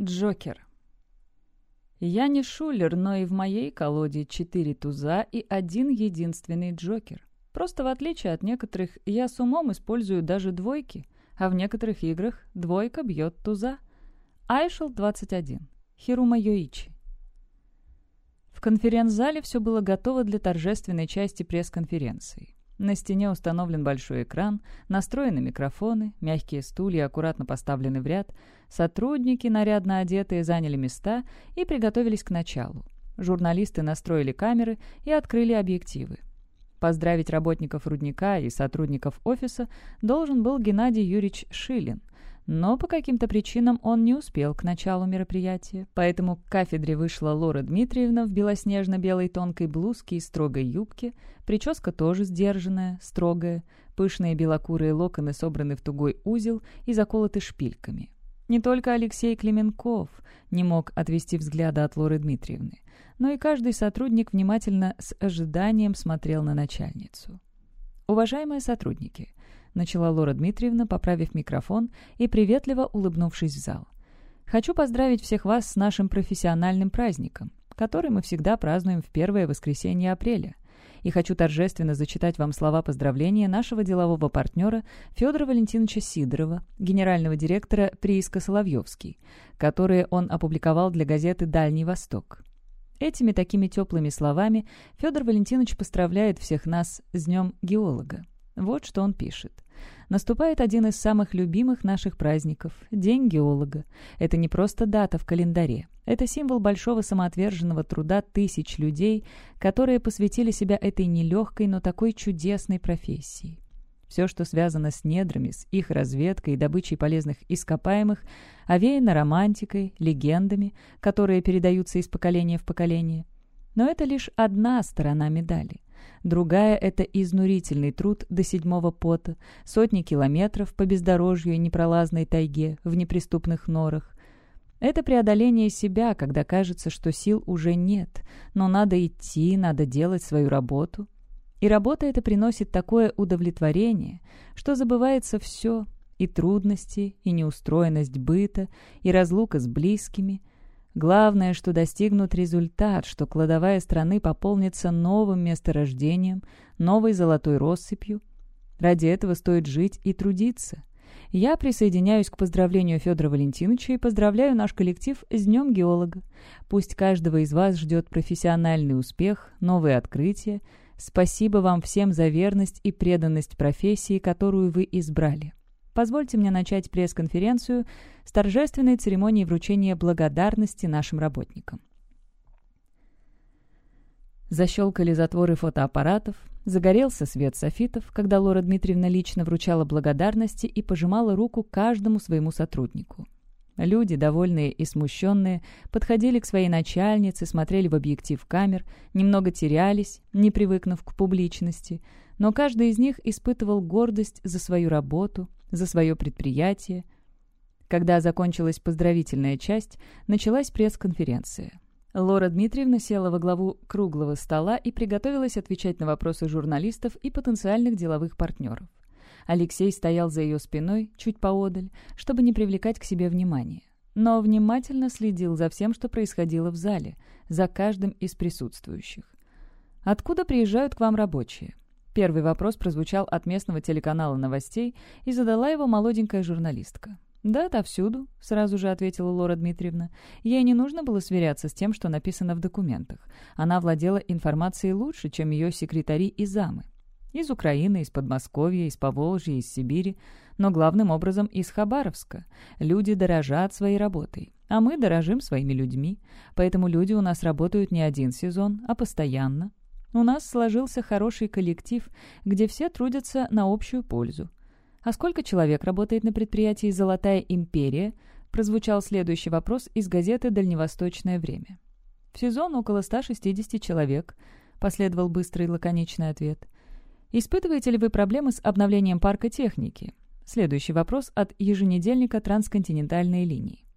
Джокер. Я не шулер, но и в моей колоде четыре туза и один единственный Джокер. Просто в отличие от некоторых, я с умом использую даже двойки, а в некоторых играх двойка бьет туза. Айшел 21. Хирума Йоичи. В конференц-зале все было готово для торжественной части пресс-конференции. На стене установлен большой экран, настроены микрофоны, мягкие стулья аккуратно поставлены в ряд, сотрудники, нарядно одетые, заняли места и приготовились к началу. Журналисты настроили камеры и открыли объективы. Поздравить работников рудника и сотрудников офиса должен был Геннадий Юрьевич Шилин, но по каким-то причинам он не успел к началу мероприятия, поэтому к кафедре вышла Лора Дмитриевна в белоснежно-белой тонкой блузке и строгой юбке, прическа тоже сдержанная, строгая, пышные белокурые локоны собраны в тугой узел и заколоты шпильками. Не только Алексей Клеменков не мог отвести взгляда от Лоры Дмитриевны, но и каждый сотрудник внимательно с ожиданием смотрел на начальницу. Уважаемые сотрудники, начала Лора Дмитриевна, поправив микрофон и приветливо улыбнувшись в зал. «Хочу поздравить всех вас с нашим профессиональным праздником, который мы всегда празднуем в первое воскресенье апреля. И хочу торжественно зачитать вам слова поздравления нашего делового партнера Федора Валентиновича Сидорова, генерального директора прииска Соловьевский, которые он опубликовал для газеты «Дальний Восток». Этими такими теплыми словами Федор Валентинович поздравляет всех нас с Днем геолога. Вот что он пишет. Наступает один из самых любимых наших праздников – День геолога. Это не просто дата в календаре. Это символ большого самоотверженного труда тысяч людей, которые посвятили себя этой нелегкой, но такой чудесной профессии. Все, что связано с недрами, с их разведкой и добычей полезных ископаемых, овеяно романтикой, легендами, которые передаются из поколения в поколение. Но это лишь одна сторона медали. Другая — это изнурительный труд до седьмого пота, сотни километров по бездорожью и непролазной тайге, в неприступных норах. Это преодоление себя, когда кажется, что сил уже нет, но надо идти, надо делать свою работу. И работа эта приносит такое удовлетворение, что забывается все — и трудности, и неустроенность быта, и разлука с близкими — Главное, что достигнут результат, что кладовая страны пополнится новым месторождением, новой золотой россыпью. Ради этого стоит жить и трудиться. Я присоединяюсь к поздравлению Федора Валентиновича и поздравляю наш коллектив с Днем геолога. Пусть каждого из вас ждет профессиональный успех, новые открытия. Спасибо вам всем за верность и преданность профессии, которую вы избрали. Позвольте мне начать пресс-конференцию с торжественной церемонии вручения благодарности нашим работникам. Защелкали затворы фотоаппаратов, загорелся свет софитов, когда Лора Дмитриевна лично вручала благодарности и пожимала руку каждому своему сотруднику. Люди, довольные и смущенные, подходили к своей начальнице, смотрели в объектив камер, немного терялись, не привыкнув к публичности, но каждый из них испытывал гордость за свою работу, за свое предприятие. Когда закончилась поздравительная часть, началась пресс-конференция. Лора Дмитриевна села во главу круглого стола и приготовилась отвечать на вопросы журналистов и потенциальных деловых партнеров. Алексей стоял за ее спиной, чуть поодаль, чтобы не привлекать к себе внимания. Но внимательно следил за всем, что происходило в зале, за каждым из присутствующих. «Откуда приезжают к вам рабочие?» Первый вопрос прозвучал от местного телеканала новостей и задала его молоденькая журналистка. «Да, отовсюду», — сразу же ответила Лора Дмитриевна. Ей не нужно было сверяться с тем, что написано в документах. Она владела информацией лучше, чем ее секретари и замы. Из Украины, из Подмосковья, из Поволжья, из Сибири, но главным образом из Хабаровска. Люди дорожат своей работой, а мы дорожим своими людьми. Поэтому люди у нас работают не один сезон, а постоянно. У нас сложился хороший коллектив, где все трудятся на общую пользу. А сколько человек работает на предприятии «Золотая империя»? Прозвучал следующий вопрос из газеты «Дальневосточное время». В сезон около 160 человек, последовал быстрый лаконичный ответ. Испытываете ли вы проблемы с обновлением парка техники? Следующий вопрос от еженедельника трансконтинентальной линии.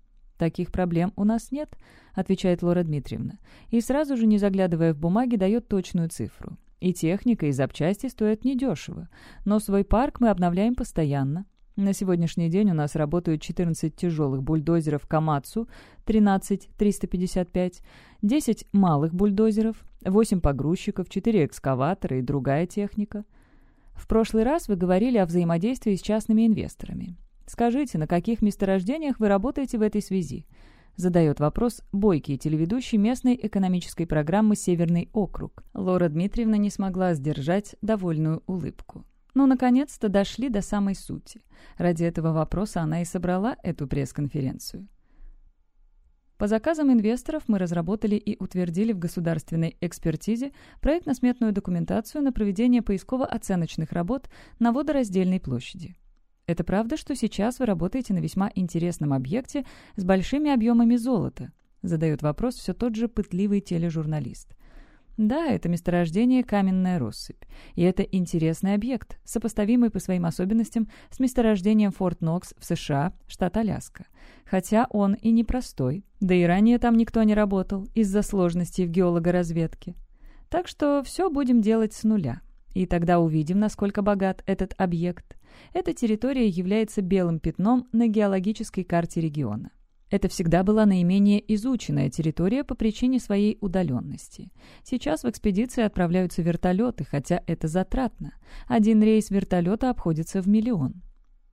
«Таких проблем у нас нет», — отвечает Лора Дмитриевна, и сразу же, не заглядывая в бумаги, дает точную цифру. И техника, и запчасти стоят недешево, но свой парк мы обновляем постоянно. На сегодняшний день у нас работают 14 тяжелых бульдозеров «Камацу» 13355, 10 малых бульдозеров, 8 погрузчиков, 4 экскаватора и другая техника. В прошлый раз вы говорили о взаимодействии с частными инвесторами. Скажите, на каких месторождениях вы работаете в этой связи? Задает вопрос бойкий телеведущий местной экономической программы «Северный округ». Лора Дмитриевна не смогла сдержать довольную улыбку. Ну, наконец-то дошли до самой сути. Ради этого вопроса она и собрала эту пресс-конференцию. По заказам инвесторов мы разработали и утвердили в государственной экспертизе проектно-сметную документацию на проведение поисково-оценочных работ на водораздельной площади. Это правда, что сейчас вы работаете на весьма интересном объекте с большими объемами золота? Задает вопрос все тот же пытливый тележурналист. Да, это месторождение каменная россыпь. И это интересный объект, сопоставимый по своим особенностям с месторождением Форт Нокс в США, штат Аляска. Хотя он и непростой, да и ранее там никто не работал из-за сложностей в геологоразведке. Так что все будем делать с нуля. И тогда увидим, насколько богат этот объект. Эта территория является белым пятном на геологической карте региона. Это всегда была наименее изученная территория по причине своей удаленности. Сейчас в экспедиции отправляются вертолеты, хотя это затратно. Один рейс вертолета обходится в миллион.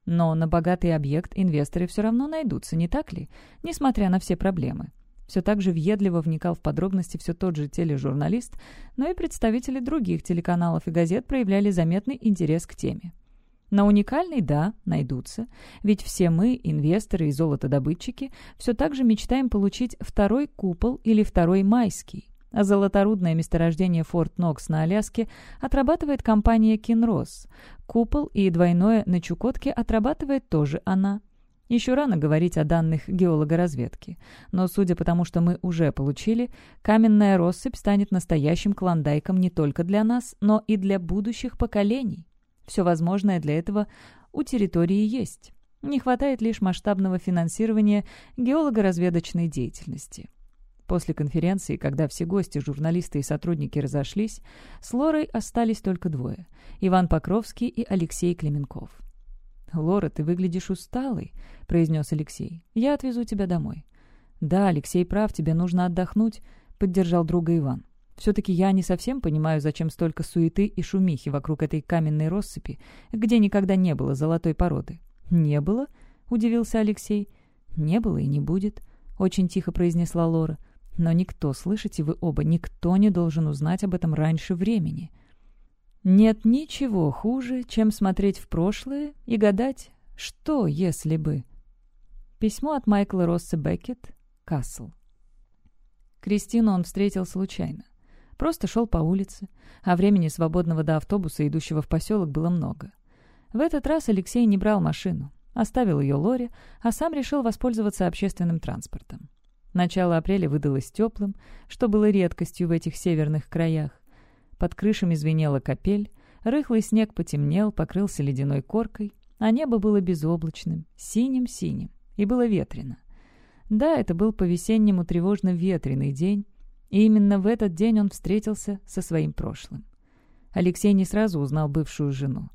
Но на богатый объект инвесторы все равно найдутся, не так ли? Несмотря на все проблемы. Все так же въедливо вникал в подробности все тот же тележурналист, но и представители других телеканалов и газет проявляли заметный интерес к теме. На уникальный, да, найдутся. Ведь все мы, инвесторы и золотодобытчики, все так же мечтаем получить второй купол или второй майский. А золоторудное месторождение Форт Нокс на Аляске отрабатывает компания «Кинрос». Купол и двойное на Чукотке отрабатывает тоже она. Еще рано говорить о данных геологоразведки, но судя по тому, что мы уже получили, каменная россыпь станет настоящим клондайком не только для нас, но и для будущих поколений. Все возможное для этого у территории есть. Не хватает лишь масштабного финансирования геолого-разведочной деятельности. После конференции, когда все гости, журналисты и сотрудники разошлись, с Лорой остались только двое – Иван Покровский и Алексей Клеменков. «Лора, ты выглядишь усталой», — произнес Алексей. «Я отвезу тебя домой». «Да, Алексей прав, тебе нужно отдохнуть», — поддержал друга Иван. Все-таки я не совсем понимаю, зачем столько суеты и шумихи вокруг этой каменной россыпи, где никогда не было золотой породы. «Не было?» — удивился Алексей. «Не было и не будет», — очень тихо произнесла Лора. «Но никто, слышите вы оба, никто не должен узнать об этом раньше времени». Нет ничего хуже, чем смотреть в прошлое и гадать, что если бы. Письмо от Майкла Росса Беккет, Касл. Кристину он встретил случайно. Просто шел по улице, а времени свободного до автобуса, идущего в поселок, было много. В этот раз Алексей не брал машину, оставил ее Лоре, а сам решил воспользоваться общественным транспортом. Начало апреля выдалось теплым, что было редкостью в этих северных краях. Под крышами звенела капель, рыхлый снег потемнел, покрылся ледяной коркой, а небо было безоблачным, синим-синим, и было ветрено. Да, это был по-весеннему тревожно ветреный день, и именно в этот день он встретился со своим прошлым. Алексей не сразу узнал бывшую жену.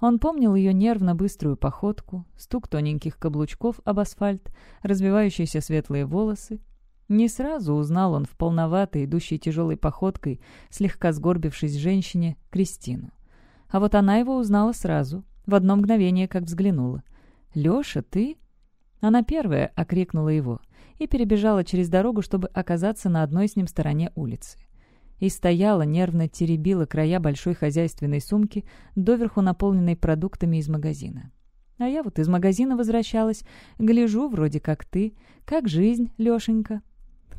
Он помнил ее нервно-быструю походку, стук тоненьких каблучков об асфальт, развивающиеся светлые волосы. Не сразу узнал он в полноватой, идущей тяжелой походкой, слегка сгорбившись женщине, Кристину. А вот она его узнала сразу, в одно мгновение, как взглянула. «Леша, ты?» Она первая окрикнула его и перебежала через дорогу, чтобы оказаться на одной с ним стороне улицы. И стояла, нервно теребила края большой хозяйственной сумки, доверху наполненной продуктами из магазина. А я вот из магазина возвращалась. Гляжу, вроде как ты. Как жизнь, Лешенька?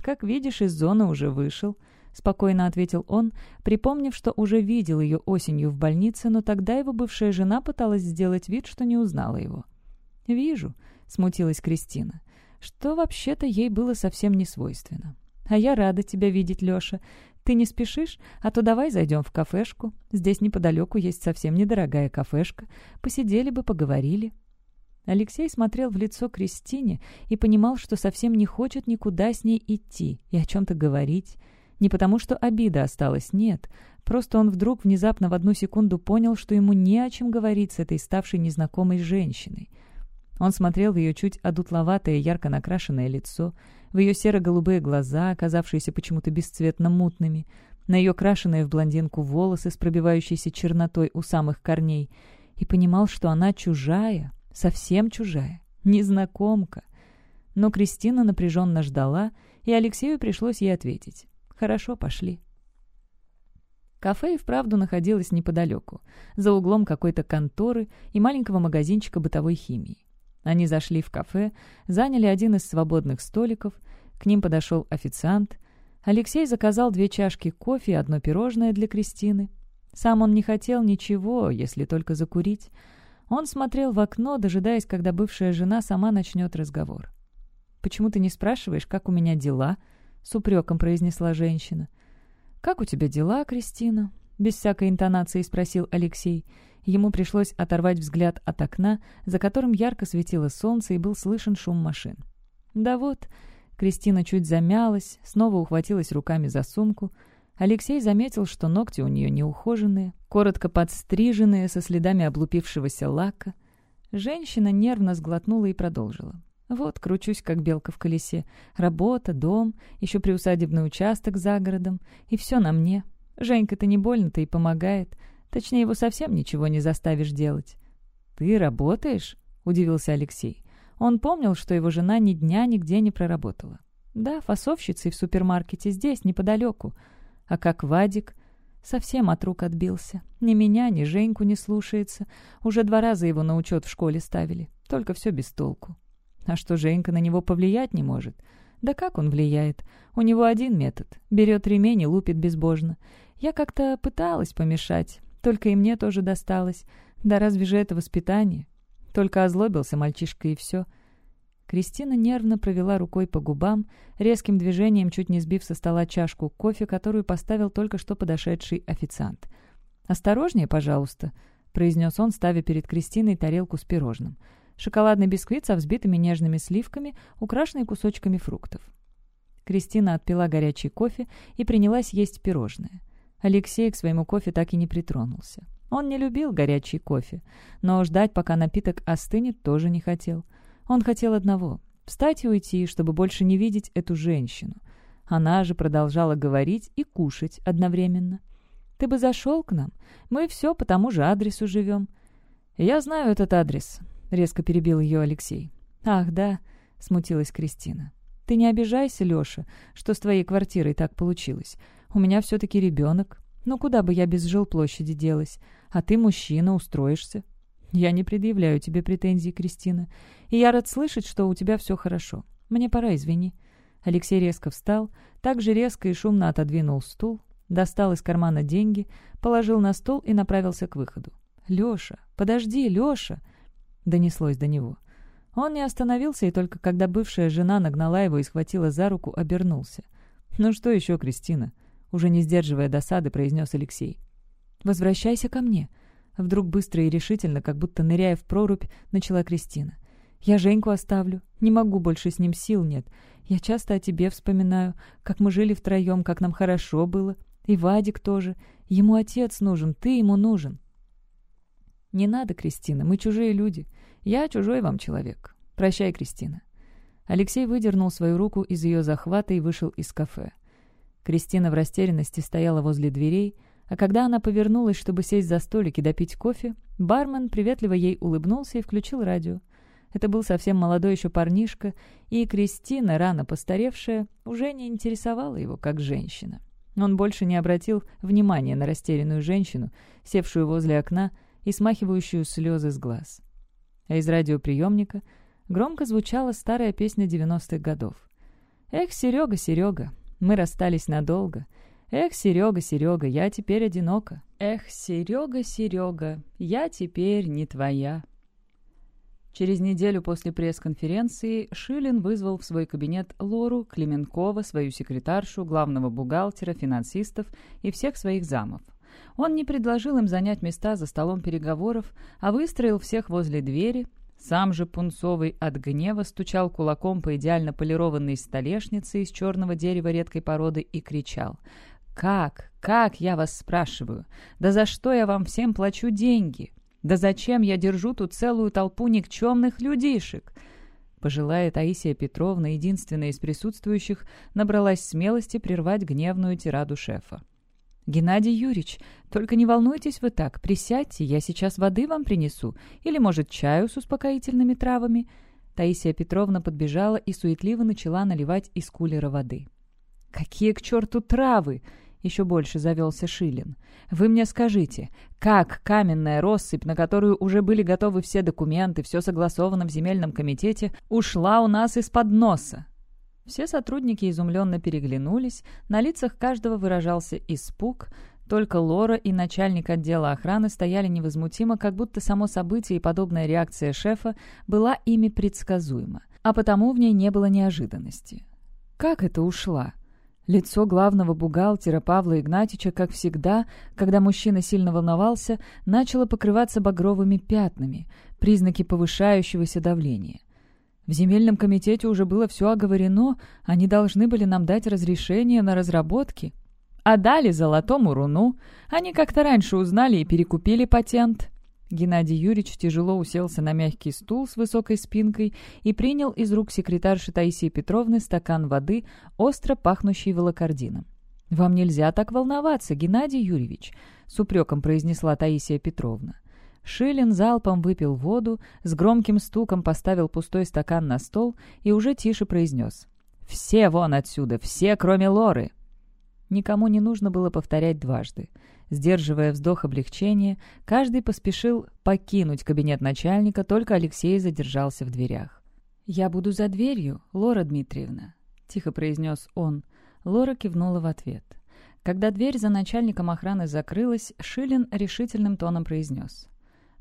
Как видишь, из зоны уже вышел. Спокойно ответил он, припомнив, что уже видел ее осенью в больнице, но тогда его бывшая жена пыталась сделать вид, что не узнала его. «Вижу», — смутилась Кристина, что вообще-то ей было совсем не свойственно. «А я рада тебя видеть, Леша. Ты не спешишь? А то давай зайдем в кафешку. Здесь неподалеку есть совсем недорогая кафешка. Посидели бы, поговорили». Алексей смотрел в лицо Кристине и понимал, что совсем не хочет никуда с ней идти и о чем-то говорить. Не потому, что обида осталась, нет. Просто он вдруг внезапно в одну секунду понял, что ему не о чем говорить с этой ставшей незнакомой женщиной. Он смотрел в ее чуть одутловатое, ярко накрашенное лицо, в ее серо-голубые глаза, оказавшиеся почему-то бесцветно мутными, на ее крашеные в блондинку волосы с пробивающейся чернотой у самых корней, и понимал, что она чужая, совсем чужая, незнакомка. Но Кристина напряженно ждала, и Алексею пришлось ей ответить. «Хорошо, пошли». Кафе и вправду находилось неподалеку, за углом какой-то конторы и маленького магазинчика бытовой химии. Они зашли в кафе, заняли один из свободных столиков, к ним подошел официант. Алексей заказал две чашки кофе и одно пирожное для Кристины. Сам он не хотел ничего, если только закурить. Он смотрел в окно, дожидаясь, когда бывшая жена сама начнет разговор. «Почему ты не спрашиваешь, как у меня дела?» — с упреком произнесла женщина. «Как у тебя дела, Кристина?» — без всякой интонации спросил Алексей. Ему пришлось оторвать взгляд от окна, за которым ярко светило солнце и был слышен шум машин. «Да вот...» Кристина чуть замялась, снова ухватилась руками за сумку. Алексей заметил, что ногти у нее неухоженные, коротко подстриженные, со следами облупившегося лака. Женщина нервно сглотнула и продолжила. «Вот, кручусь, как белка в колесе. Работа, дом, еще приусадебный участок за городом. И все на мне. Женька-то не больно-то и помогает. Точнее, его совсем ничего не заставишь делать». «Ты работаешь?» — удивился Алексей. Он помнил, что его жена ни дня нигде не проработала. «Да, фасовщицей в супермаркете здесь, неподалеку. А как Вадик?» Совсем от рук отбился. Ни меня, ни Женьку не слушается. Уже два раза его на учет в школе ставили. Только все без толку. А что Женька на него повлиять не может? Да как он влияет? У него один метод. Берет ремень и лупит безбожно. Я как-то пыталась помешать, только и мне тоже досталось. Да разве же это воспитание? Только озлобился мальчишка и все. Кристина нервно провела рукой по губам, резким движением чуть не сбив со стола чашку кофе, которую поставил только что подошедший официант. «Осторожнее, пожалуйста», — произнес он, ставя перед Кристиной тарелку с пирожным. Шоколадный бисквит со взбитыми нежными сливками, украшенный кусочками фруктов. Кристина отпила горячий кофе и принялась есть пирожное. Алексей к своему кофе так и не притронулся. Он не любил горячий кофе, но ждать, пока напиток остынет, тоже не хотел. Он хотел одного — встать и уйти, чтобы больше не видеть эту женщину. Она же продолжала говорить и кушать одновременно. «Ты бы зашел к нам? Мы все по тому же адресу живем». «Я знаю этот адрес», — резко перебил ее Алексей. «Ах, да», — смутилась Кристина. «Ты не обижайся, Леша, что с твоей квартирой так получилось. У меня все-таки ребенок. Ну куда бы я без жилплощади делась? А ты, мужчина, устроишься. Я не предъявляю тебе претензий, Кристина. И я рад слышать, что у тебя все хорошо. Мне пора, извини». Алексей резко встал, так же резко и шумно отодвинул стул, достал из кармана деньги, положил на стол и направился к выходу. «Леша! Подожди, Леша!» Донеслось до него. Он не остановился, и только когда бывшая жена нагнала его и схватила за руку, обернулся. «Ну что еще, Кристина?» уже не сдерживая досады, произнес Алексей. «Возвращайся ко мне», — вдруг быстро и решительно, как будто ныряя в прорубь, начала Кристина. «Я Женьку оставлю. Не могу, больше с ним сил нет. Я часто о тебе вспоминаю, как мы жили втроем, как нам хорошо было. И Вадик тоже. Ему отец нужен, ты ему нужен». «Не надо, Кристина, мы чужие люди. Я чужой вам человек. Прощай, Кристина». Алексей выдернул свою руку из ее захвата и вышел из кафе. Кристина в растерянности стояла возле дверей, а когда она повернулась, чтобы сесть за столик и допить кофе, бармен приветливо ей улыбнулся и включил радио. Это был совсем молодой еще парнишка, и Кристина, рано постаревшая, уже не интересовала его как женщина. Он больше не обратил внимания на растерянную женщину, севшую возле окна и смахивающую слезы с глаз. А из радиоприемника громко звучала старая песня 90-х годов. «Эх, Серега, Серега, мы расстались надолго. Эх, Серега, Серега, я теперь одинока. Эх, Серега, Серега, я теперь не твоя. Через неделю после пресс-конференции Шилин вызвал в свой кабинет Лору Клеменкова, свою секретаршу, главного бухгалтера, финансистов и всех своих замов. Он не предложил им занять места за столом переговоров, а выстроил всех возле двери, Сам же Пунцовый от гнева стучал кулаком по идеально полированной столешнице из черного дерева редкой породы и кричал. «Как? Как, я вас спрашиваю? Да за что я вам всем плачу деньги? Да зачем я держу тут целую толпу никчемных людишек?» Пожилая Таисия Петровна, единственная из присутствующих, набралась смелости прервать гневную тираду шефа. «Геннадий Юрьевич, только не волнуйтесь вы так, присядьте, я сейчас воды вам принесу, или, может, чаю с успокоительными травами». Таисия Петровна подбежала и суетливо начала наливать из кулера воды. «Какие к черту травы!» — еще больше завелся Шилин. «Вы мне скажите, как каменная россыпь, на которую уже были готовы все документы, все согласовано в земельном комитете, ушла у нас из-под носа? Все сотрудники изумленно переглянулись, на лицах каждого выражался испуг, только Лора и начальник отдела охраны стояли невозмутимо, как будто само событие и подобная реакция шефа была ими предсказуема, а потому в ней не было неожиданности. Как это ушла? Лицо главного бухгалтера Павла Игнатьича, как всегда, когда мужчина сильно волновался, начало покрываться багровыми пятнами, признаки повышающегося давления. В земельном комитете уже было все оговорено, они должны были нам дать разрешение на разработки. А дали золотому руну. Они как-то раньше узнали и перекупили патент. Геннадий Юрьевич тяжело уселся на мягкий стул с высокой спинкой и принял из рук секретарши Таисии Петровны стакан воды, остро пахнущий волокордином. «Вам нельзя так волноваться, Геннадий Юрьевич», — с упреком произнесла Таисия Петровна. Шилин залпом выпил воду, с громким стуком поставил пустой стакан на стол и уже тише произнес. «Все вон отсюда, все, кроме Лоры!» Никому не нужно было повторять дважды. Сдерживая вздох облегчения, каждый поспешил покинуть кабинет начальника, только Алексей задержался в дверях. «Я буду за дверью, Лора Дмитриевна», — тихо произнес он. Лора кивнула в ответ. Когда дверь за начальником охраны закрылась, Шилин решительным тоном произнес.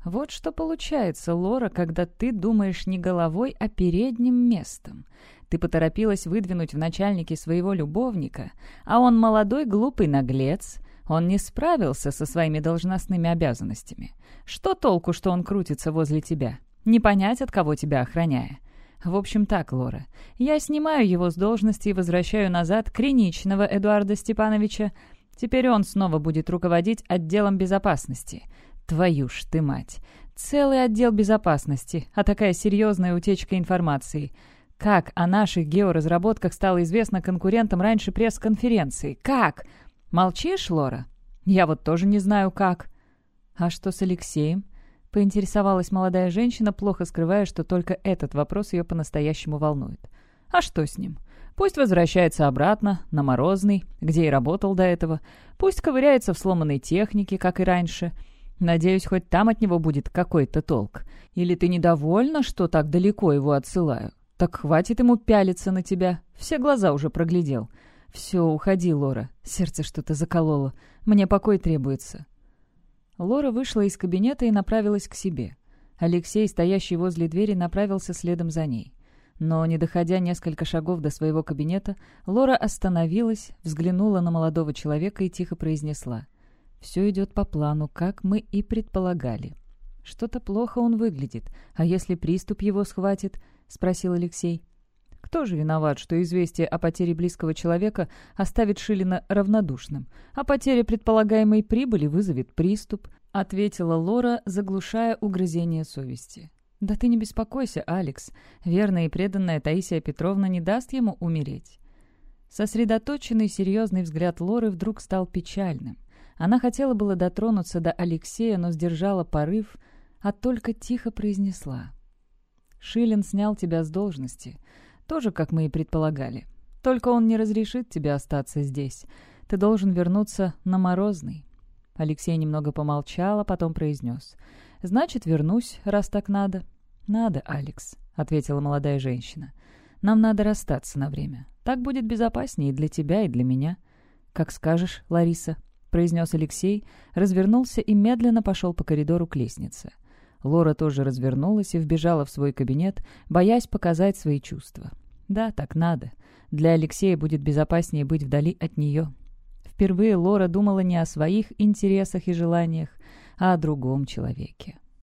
Вот что получается, Лора, когда ты думаешь не головой, а передним местом. Ты поторопилась выдвинуть в начальнике своего любовника, а он молодой глупый наглец. Он не справился со своими должностными обязанностями. Что толку, что он крутится возле тебя? Не понять, от кого тебя охраняя. В общем так, Лора, я снимаю его с должности и возвращаю назад Криничного Эдуарда Степановича. Теперь он снова будет руководить отделом безопасности. Твою ж ты мать! Целый отдел безопасности, а такая серьезная утечка информации. Как о наших георазработках стало известно конкурентам раньше пресс-конференции? Как? Молчишь, Лора? Я вот тоже не знаю, как. А что с Алексеем? Поинтересовалась молодая женщина, плохо скрывая, что только этот вопрос ее по-настоящему волнует. А что с ним? Пусть возвращается обратно, на Морозный, где и работал до этого. Пусть ковыряется в сломанной технике, как и раньше. Надеюсь, хоть там от него будет какой-то толк. Или ты недовольна, что так далеко его отсылаю? Так хватит ему пялиться на тебя. Все глаза уже проглядел. Все, уходи, Лора. Сердце что-то закололо. Мне покой требуется. Лора вышла из кабинета и направилась к себе. Алексей, стоящий возле двери, направился следом за ней. Но, не доходя несколько шагов до своего кабинета, Лора остановилась, взглянула на молодого человека и тихо произнесла. Все идет по плану, как мы и предполагали. Что-то плохо он выглядит. А если приступ его схватит? Спросил Алексей. Кто же виноват, что известие о потере близкого человека оставит Шилина равнодушным, а потеря предполагаемой прибыли вызовет приступ? Ответила Лора, заглушая угрызение совести. «Да ты не беспокойся, Алекс. Верная и преданная Таисия Петровна не даст ему умереть». Сосредоточенный серьезный взгляд Лоры вдруг стал печальным. Она хотела было дотронуться до Алексея, но сдержала порыв, а только тихо произнесла. «Шилин снял тебя с должности. Тоже, как мы и предполагали. Только он не разрешит тебе остаться здесь. Ты должен вернуться на Морозный». Алексей немного помолчал, а потом произнес. «Значит, вернусь, раз так надо». «Надо, Алекс», — ответила молодая женщина. «Нам надо расстаться на время. Так будет безопаснее и для тебя, и для меня». «Как скажешь, Лариса», произнес Алексей, развернулся и медленно пошел по коридору к лестнице. Лора тоже развернулась и вбежала в свой кабинет, боясь показать свои чувства. Да, так надо. Для Алексея будет безопаснее быть вдали от нее. Впервые Лора думала не о своих интересах и желаниях, а о другом человеке.